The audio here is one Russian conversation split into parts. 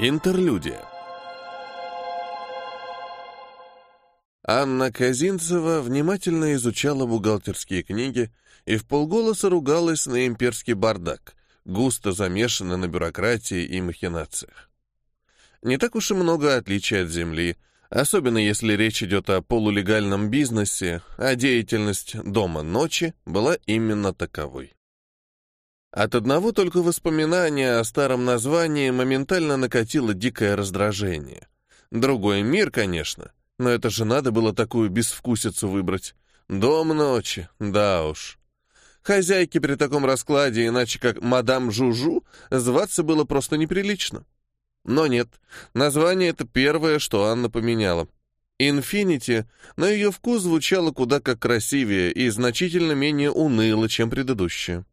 Интерлюдия. Анна Казинцева внимательно изучала бухгалтерские книги и в полголоса ругалась на имперский бардак, густо замешанный на бюрократии и махинациях. Не так уж и много отличий от Земли, особенно если речь идет о полулегальном бизнесе, а деятельность дома ночи была именно таковой. От одного только воспоминания о старом названии моментально накатило дикое раздражение. Другой мир, конечно, но это же надо было такую безвкусицу выбрать. Дом ночи, да уж. Хозяйке при таком раскладе, иначе как мадам Жужу, зваться было просто неприлично. Но нет, название это первое, что Анна поменяла. «Инфинити» на ее вкус звучало куда как красивее и значительно менее уныло, чем предыдущее.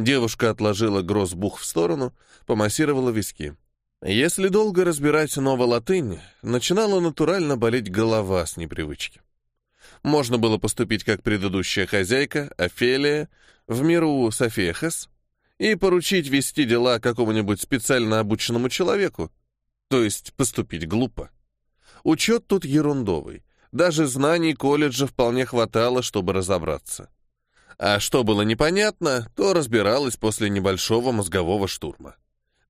Девушка отложила грозбух в сторону, помассировала виски. Если долго разбирать новолатынь, начинала натурально болеть голова с непривычки. Можно было поступить как предыдущая хозяйка, Офелия, в миру Софехас, и поручить вести дела какому-нибудь специально обученному человеку, то есть поступить глупо. Учет тут ерундовый. Даже знаний колледжа вполне хватало, чтобы разобраться. А что было непонятно, то разбиралась после небольшого мозгового штурма.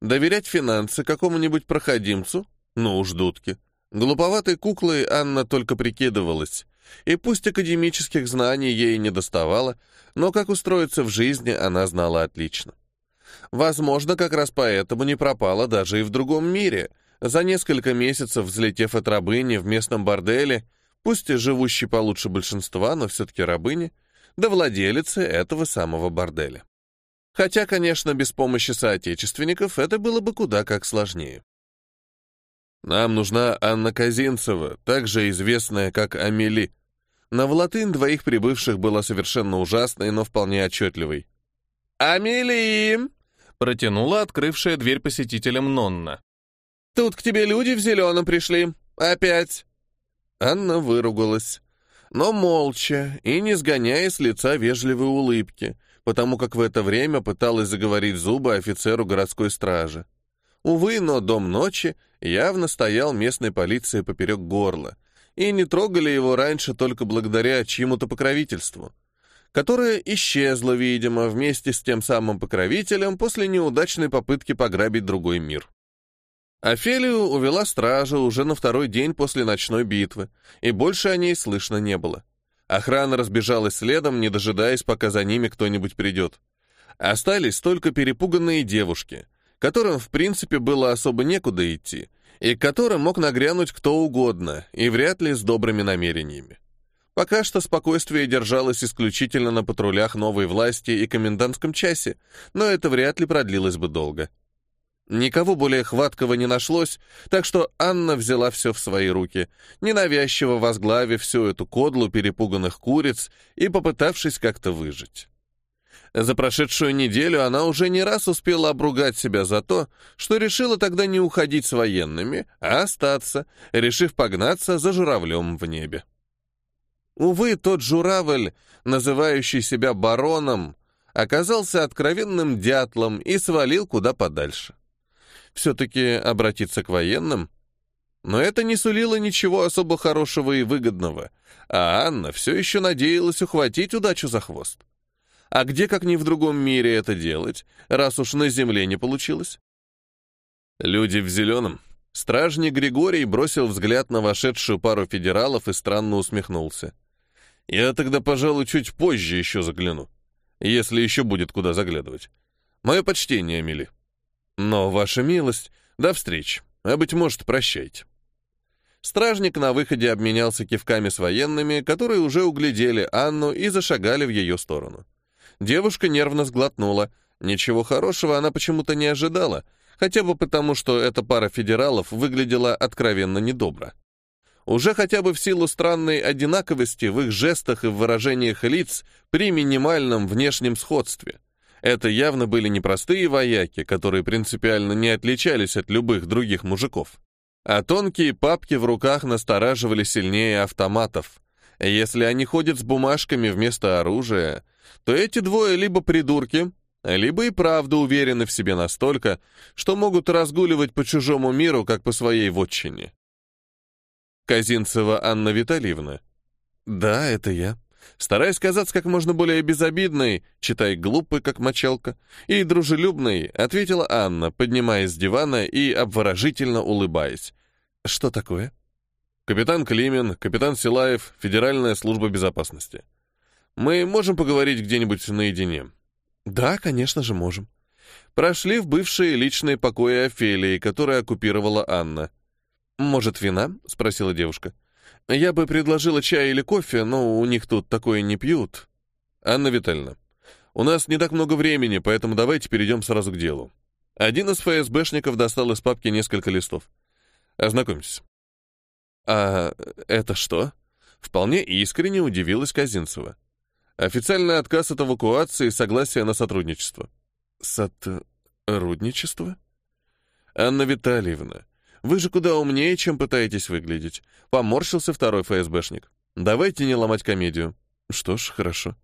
Доверять финансы какому-нибудь проходимцу? Ну уж дудки. Глуповатой куклой Анна только прикидывалась. И пусть академических знаний ей не доставало, но как устроиться в жизни она знала отлично. Возможно, как раз поэтому не пропала даже и в другом мире, за несколько месяцев взлетев от рабыни в местном борделе, пусть и живущей получше большинства, но все-таки рабыни, до владелицы этого самого борделя. Хотя, конечно, без помощи соотечественников это было бы куда как сложнее. Нам нужна Анна Казинцева, также известная как Амели. На Влатын двоих прибывших была совершенно ужасной, но вполне отчетливой. «Амели!» — протянула открывшая дверь посетителям Нонна. «Тут к тебе люди в зеленом пришли. Опять!» Анна выругалась но молча и не сгоняя с лица вежливой улыбки, потому как в это время пыталась заговорить зубы офицеру городской стражи. Увы, но дом ночи явно стоял местной полиции поперек горла, и не трогали его раньше только благодаря чьему-то покровительству, которое исчезло, видимо, вместе с тем самым покровителем после неудачной попытки пограбить другой мир. Офелию увела стража уже на второй день после ночной битвы, и больше о ней слышно не было. Охрана разбежалась следом, не дожидаясь, пока за ними кто-нибудь придет. Остались только перепуганные девушки, которым, в принципе, было особо некуда идти, и к которым мог нагрянуть кто угодно, и вряд ли с добрыми намерениями. Пока что спокойствие держалось исключительно на патрулях новой власти и комендантском часе, но это вряд ли продлилось бы долго. Никого более хваткого не нашлось, так что Анна взяла все в свои руки, ненавязчиво возглавив всю эту кодлу перепуганных куриц и попытавшись как-то выжить. За прошедшую неделю она уже не раз успела обругать себя за то, что решила тогда не уходить с военными, а остаться, решив погнаться за журавлем в небе. Увы, тот журавль, называющий себя бароном, оказался откровенным дятлом и свалил куда подальше все-таки обратиться к военным? Но это не сулило ничего особо хорошего и выгодного, а Анна все еще надеялась ухватить удачу за хвост. А где, как ни в другом мире, это делать, раз уж на земле не получилось? Люди в зеленом. Стражник Григорий бросил взгляд на вошедшую пару федералов и странно усмехнулся. Я тогда, пожалуй, чуть позже еще загляну, если еще будет куда заглядывать. Мое почтение, Мили. Но, ваша милость, до встречи, а, быть может, прощайте. Стражник на выходе обменялся кивками с военными, которые уже углядели Анну и зашагали в ее сторону. Девушка нервно сглотнула. Ничего хорошего она почему-то не ожидала, хотя бы потому, что эта пара федералов выглядела откровенно недобро. Уже хотя бы в силу странной одинаковости в их жестах и в выражениях лиц при минимальном внешнем сходстве — это явно были непростые вояки, которые принципиально не отличались от любых других мужиков. А тонкие папки в руках настораживали сильнее автоматов. Если они ходят с бумажками вместо оружия, то эти двое либо придурки, либо и правда уверены в себе настолько, что могут разгуливать по чужому миру, как по своей вотчине. Казинцева Анна Витальевна. Да, это я. Стараясь казаться как можно более безобидной, читай глупой, как мочалка, и дружелюбной, ответила Анна, поднимаясь с дивана и обворожительно улыбаясь. Что такое? Капитан Климен, капитан Силаев, Федеральная служба безопасности. Мы можем поговорить где-нибудь наедине? Да, конечно же, можем. Прошли в бывшие личные покои Офелии, которые оккупировала Анна. «Может, вина?» — спросила девушка. «Я бы предложила чай или кофе, но у них тут такое не пьют». «Анна Витальевна, у нас не так много времени, поэтому давайте перейдем сразу к делу». Один из ФСБшников достал из папки несколько листов. «Ознакомьтесь». «А это что?» Вполне искренне удивилась Казинцева. Официальный отказ от эвакуации и согласие на сотрудничество. Сотрудничество? Анна Витальевна, вы же куда умнее, чем пытаетесь выглядеть. Поморщился второй ФСБшник. Давайте не ломать комедию. Что ж, хорошо.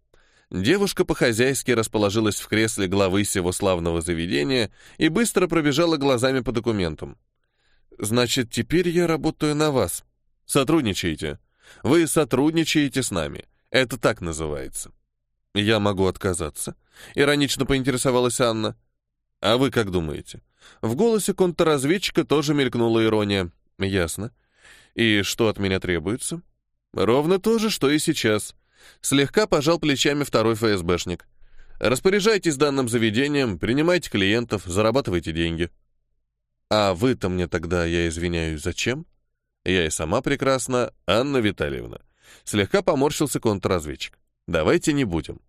Девушка по-хозяйски расположилась в кресле главы сего славного заведения и быстро пробежала глазами по документам. «Значит, теперь я работаю на вас. Сотрудничаете. Вы сотрудничаете с нами. Это так называется. Я могу отказаться. Иронично поинтересовалась Анна. А вы как думаете? В голосе контрразведчика тоже мелькнула ирония. Ясно. И что от меня требуется? Ровно то же, что и сейчас. Слегка пожал плечами второй ФСБшник. Распоряжайтесь данным заведением, принимайте клиентов, зарабатывайте деньги. А вы-то мне тогда, я извиняюсь, зачем? Я и сама прекрасна, Анна Витальевна. Слегка поморщился контрразведчик. Давайте не будем.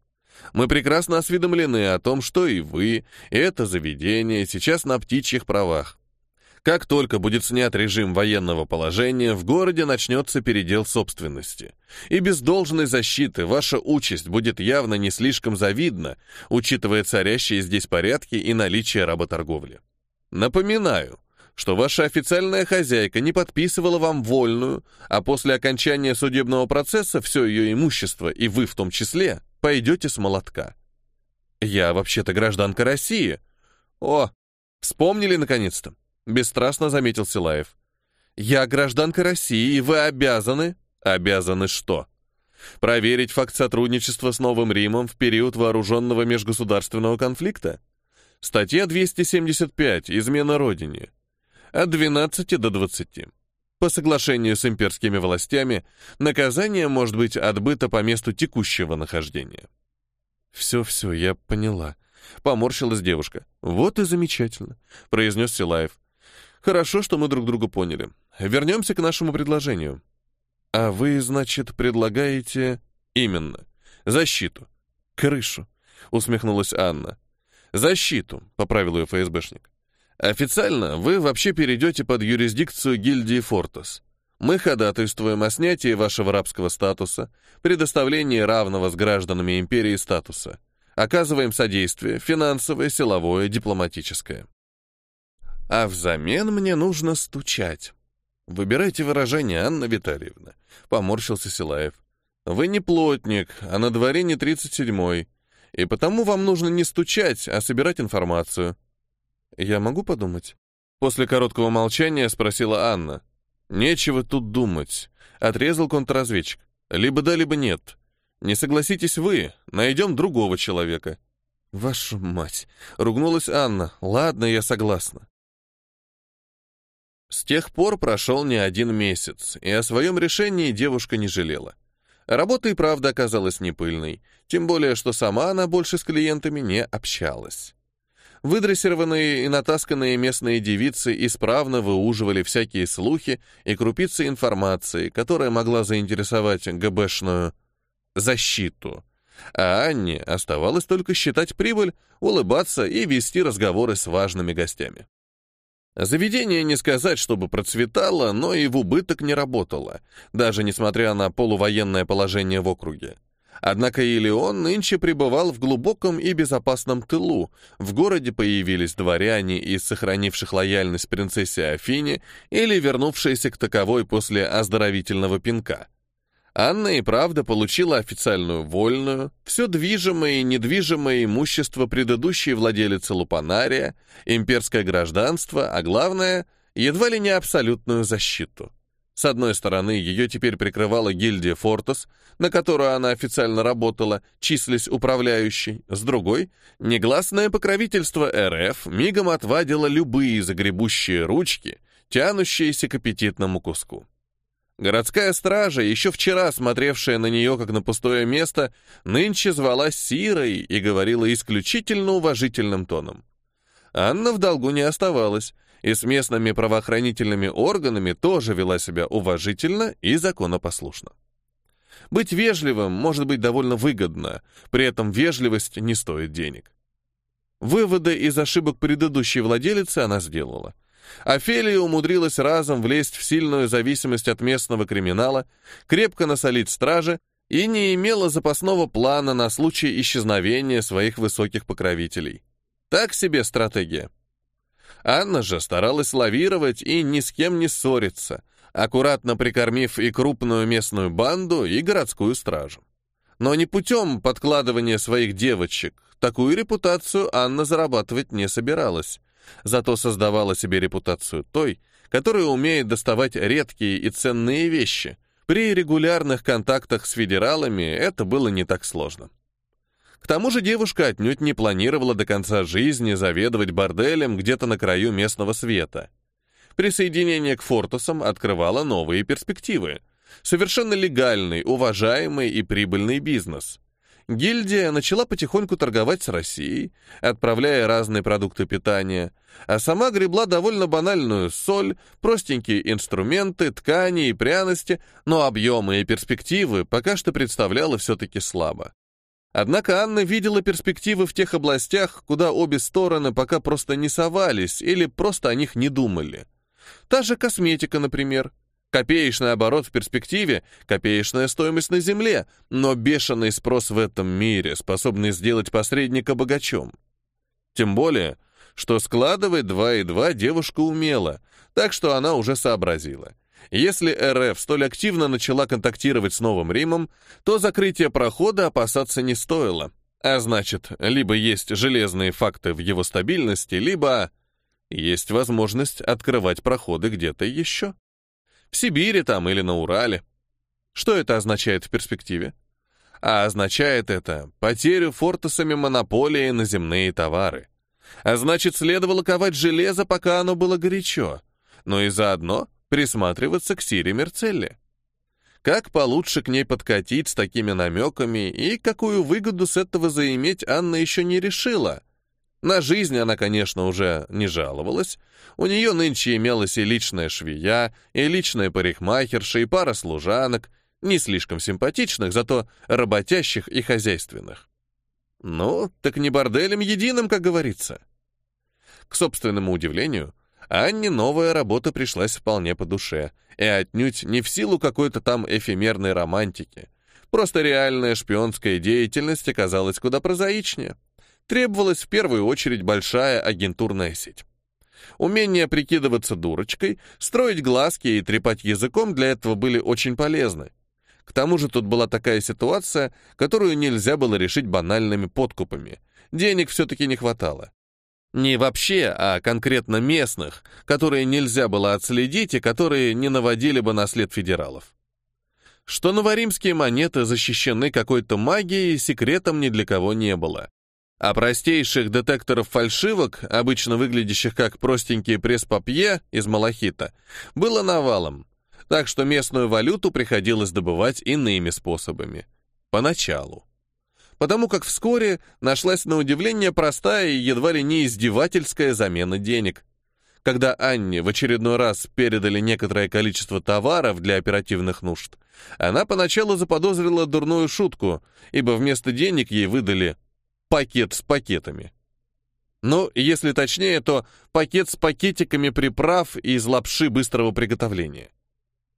Мы прекрасно осведомлены о том, что и вы, и это заведение сейчас на птичьих правах. Как только будет снят режим военного положения, в городе начнется передел собственности. И без должной защиты ваша участь будет явно не слишком завидна, учитывая царящие здесь порядки и наличие работорговли. Напоминаю, что ваша официальная хозяйка не подписывала вам вольную, а после окончания судебного процесса все ее имущество, и вы в том числе, пойдете с молотка. Я вообще-то гражданка России. О, вспомнили наконец-то, бесстрастно заметил Силаев. Я гражданка России, и вы обязаны... Обязаны что? Проверить факт сотрудничества с Новым Римом в период вооруженного межгосударственного конфликта? Статья 275 «Измена Родине» от 12 до 20. По соглашению с имперскими властями, наказание может быть отбыто по месту текущего нахождения. «Все-все, я поняла», — поморщилась девушка. «Вот и замечательно», — произнес Силаев. «Хорошо, что мы друг друга поняли. Вернемся к нашему предложению». «А вы, значит, предлагаете...» «Именно. Защиту. Крышу», — усмехнулась Анна. «Защиту», — поправил ее ФСБшник. Официально вы вообще перейдете под юрисдикцию гильдии Фортус. Мы ходатайствуем о снятии вашего рабского статуса, предоставлении равного с гражданами империи статуса. Оказываем содействие, финансовое, силовое, дипломатическое. А взамен мне нужно стучать. Выбирайте выражение, Анна Витальевна. Поморщился Силаев. Вы не плотник, а на дворе не 37-й. И потому вам нужно не стучать, а собирать информацию. «Я могу подумать?» После короткого молчания спросила Анна. «Нечего тут думать», — отрезал контрразведчик. «Либо да, либо нет. Не согласитесь вы, найдем другого человека». «Вашу мать!» — ругнулась Анна. «Ладно, я согласна». С тех пор прошел не один месяц, и о своем решении девушка не жалела. Работа и правда оказалась непыльной, тем более, что сама она больше с клиентами не общалась. Выдрессированные и натасканные местные девицы исправно выуживали всякие слухи и крупицы информации, которая могла заинтересовать ГБшную защиту. А Анне оставалось только считать прибыль, улыбаться и вести разговоры с важными гостями. Заведение не сказать, чтобы процветало, но и в убыток не работало, даже несмотря на полувоенное положение в округе. Однако Илион нынче пребывал в глубоком и безопасном тылу. В городе появились дворяне из сохранивших лояльность принцессе Афине или вернувшиеся к таковой после оздоровительного пинка. Анна и правда получила официальную вольную, все движимое и недвижимое имущество предыдущей владелицы Лупанария, имперское гражданство, а главное, едва ли не абсолютную защиту. С одной стороны, ее теперь прикрывала гильдия «Фортос», на которую она официально работала, числясь управляющей. С другой, негласное покровительство РФ мигом отвадило любые загребущие ручки, тянущиеся к аппетитному куску. Городская стража, еще вчера смотревшая на нее как на пустое место, нынче звала Сирой и говорила исключительно уважительным тоном. Анна в долгу не оставалась, и с местными правоохранительными органами тоже вела себя уважительно и законопослушно. Быть вежливым может быть довольно выгодно, при этом вежливость не стоит денег. Выводы из ошибок предыдущей владелицы она сделала — Офелия умудрилась разом влезть в сильную зависимость от местного криминала, крепко насолить страже и не имела запасного плана на случай исчезновения своих высоких покровителей. Так себе стратегия. Анна же старалась лавировать и ни с кем не ссориться, аккуратно прикормив и крупную местную банду, и городскую стражу. Но не путем подкладывания своих девочек, такую репутацию Анна зарабатывать не собиралась зато создавала себе репутацию той, которая умеет доставать редкие и ценные вещи. При регулярных контактах с федералами это было не так сложно. К тому же девушка отнюдь не планировала до конца жизни заведовать борделем где-то на краю местного света. Присоединение к Фортусам открывало новые перспективы. Совершенно легальный, уважаемый и прибыльный бизнес – Гильдия начала потихоньку торговать с Россией, отправляя разные продукты питания, а сама гребла довольно банальную соль, простенькие инструменты, ткани и пряности, но объемы и перспективы пока что представляла все-таки слабо. Однако Анна видела перспективы в тех областях, куда обе стороны пока просто не совались или просто о них не думали. Та же косметика, например — Копеечный оборот в перспективе, копеечная стоимость на земле, но бешеный спрос в этом мире, способный сделать посредника богачом. Тем более, что складывать два и два девушка умела, так что она уже сообразила. Если РФ столь активно начала контактировать с Новым Римом, то закрытие прохода опасаться не стоило. А значит, либо есть железные факты в его стабильности, либо есть возможность открывать проходы где-то еще. В Сибири там или на Урале. Что это означает в перспективе? А означает это потерю фортусами монополии на земные товары. А значит, следовало ковать железо, пока оно было горячо, но и заодно присматриваться к Сире Мерцелле. Как получше к ней подкатить с такими намеками и какую выгоду с этого заиметь Анна еще не решила, на жизнь она, конечно, уже не жаловалась. У нее нынче имелась и личная швея, и личная парикмахерша, и пара служанок, не слишком симпатичных, зато работящих и хозяйственных. Ну, так не борделем единым, как говорится. К собственному удивлению, Анне новая работа пришлась вполне по душе, и отнюдь не в силу какой-то там эфемерной романтики. Просто реальная шпионская деятельность оказалась куда прозаичнее требовалась в первую очередь большая агентурная сеть. Умение прикидываться дурочкой, строить глазки и трепать языком для этого были очень полезны. К тому же тут была такая ситуация, которую нельзя было решить банальными подкупами. Денег все-таки не хватало. Не вообще, а конкретно местных, которые нельзя было отследить и которые не наводили бы на след федералов. Что новоримские монеты защищены какой-то магией, секретом ни для кого не было. А простейших детекторов фальшивок, обычно выглядящих как простенькие пресс-папье из малахита, было навалом, так что местную валюту приходилось добывать иными способами. Поначалу. Потому как вскоре нашлась на удивление простая и едва ли не издевательская замена денег. Когда Анне в очередной раз передали некоторое количество товаров для оперативных нужд, она поначалу заподозрила дурную шутку, ибо вместо денег ей выдали пакет с пакетами. Ну, если точнее, то пакет с пакетиками приправ из лапши быстрого приготовления.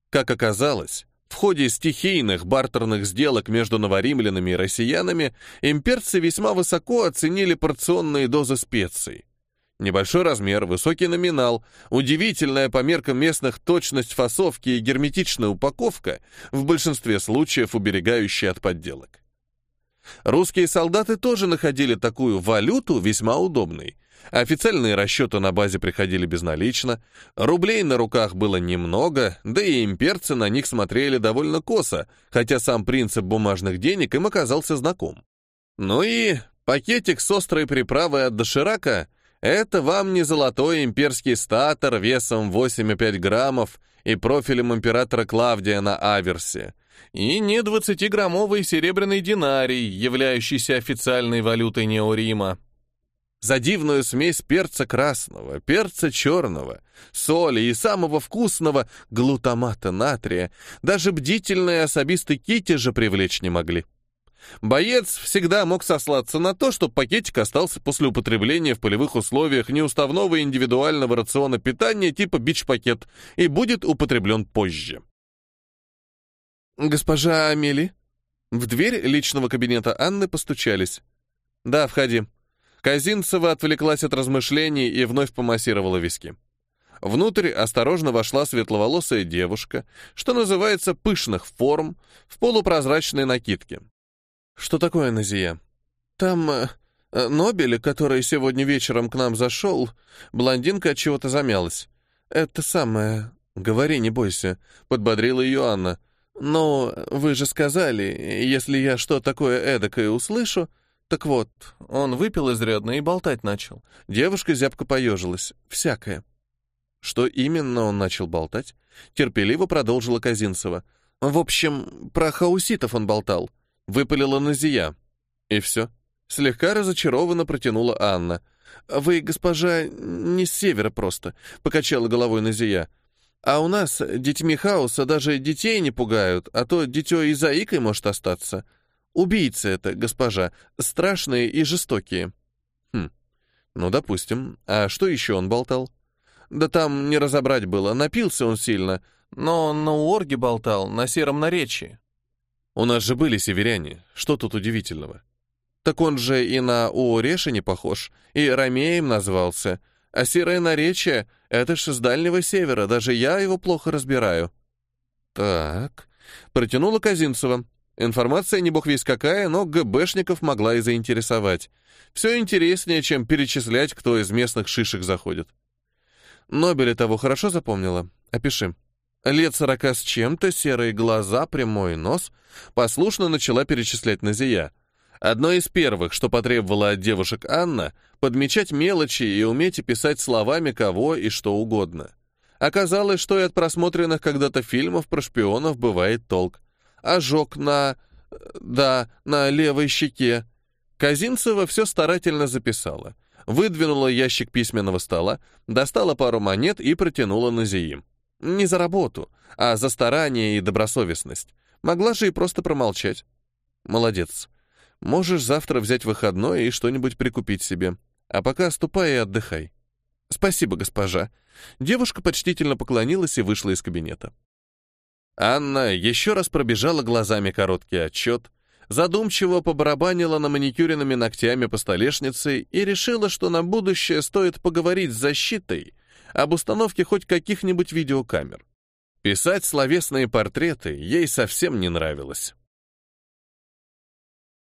Как оказалось, в ходе стихийных бартерных сделок между новоримлянами и россиянами имперцы весьма высоко оценили порционные дозы специй. Небольшой размер, высокий номинал, удивительная по меркам местных точность фасовки и герметичная упаковка, в большинстве случаев уберегающая от подделок. Русские солдаты тоже находили такую валюту весьма удобной. Официальные расчеты на базе приходили безналично, рублей на руках было немного, да и имперцы на них смотрели довольно косо, хотя сам принцип бумажных денег им оказался знаком. Ну и пакетик с острой приправой от доширака — это вам не золотой имперский статор весом 8,5 граммов и профилем императора Клавдия на аверсе, и не 20-граммовый серебряный динарий, являющийся официальной валютой Неорима. За дивную смесь перца красного, перца черного, соли и самого вкусного глутамата натрия даже бдительные особисты Кити же привлечь не могли. Боец всегда мог сослаться на то, что пакетик остался после употребления в полевых условиях неуставного индивидуального рациона питания типа бич-пакет и будет употреблен позже. «Госпожа Амели?» В дверь личного кабинета Анны постучались. «Да, входи». Казинцева отвлеклась от размышлений и вновь помассировала виски. Внутрь осторожно вошла светловолосая девушка, что называется пышных форм, в полупрозрачной накидке. «Что такое, Назия?» «Там э, э, Нобель, который сегодня вечером к нам зашел, блондинка от чего-то замялась. Это самое... Говори, не бойся», — подбодрила ее Анна. «Но вы же сказали, если я что такое эдакое услышу...» «Так вот, он выпил изрядно и болтать начал». Девушка зябко поежилась. «Всякое». Что именно он начал болтать? Терпеливо продолжила Казинцева. «В общем, про хауситов он болтал. Выпалила Назия. И все. Слегка разочарованно протянула Анна. «Вы, госпожа, не с севера просто», — покачала головой Назия. А у нас детьми хаоса даже детей не пугают, а то дитё и заикой может остаться. Убийцы это, госпожа, страшные и жестокие. Хм, ну, допустим. А что еще он болтал? Да там не разобрать было, напился он сильно, но на уорге болтал, на сером наречии. У нас же были северяне, что тут удивительного? Так он же и на Уореши не похож, и Ромеем назвался, а серое наречие — это ж с Дальнего Севера, даже я его плохо разбираю. Так, протянула Казинцева. Информация не бог весь какая, но ГБшников могла и заинтересовать. Все интереснее, чем перечислять, кто из местных шишек заходит. Нобеля того хорошо запомнила? Опиши. Лет сорока с чем-то, серые глаза, прямой нос. Послушно начала перечислять Назия. Одно из первых, что потребовала от девушек Анна, подмечать мелочи и уметь писать словами кого и что угодно. Оказалось, что и от просмотренных когда-то фильмов про шпионов бывает толк. Ожог на... да, на левой щеке. Казинцева все старательно записала. Выдвинула ящик письменного стола, достала пару монет и протянула на Зиим. Не за работу, а за старание и добросовестность. Могла же и просто промолчать. Молодец. Можешь завтра взять выходной и что-нибудь прикупить себе. А пока ступай и отдыхай. Спасибо, госпожа. Девушка почтительно поклонилась и вышла из кабинета. Анна еще раз пробежала глазами короткий отчет, задумчиво побарабанила на маникюренными ногтями по столешнице и решила, что на будущее стоит поговорить с защитой об установке хоть каких-нибудь видеокамер. Писать словесные портреты ей совсем не нравилось.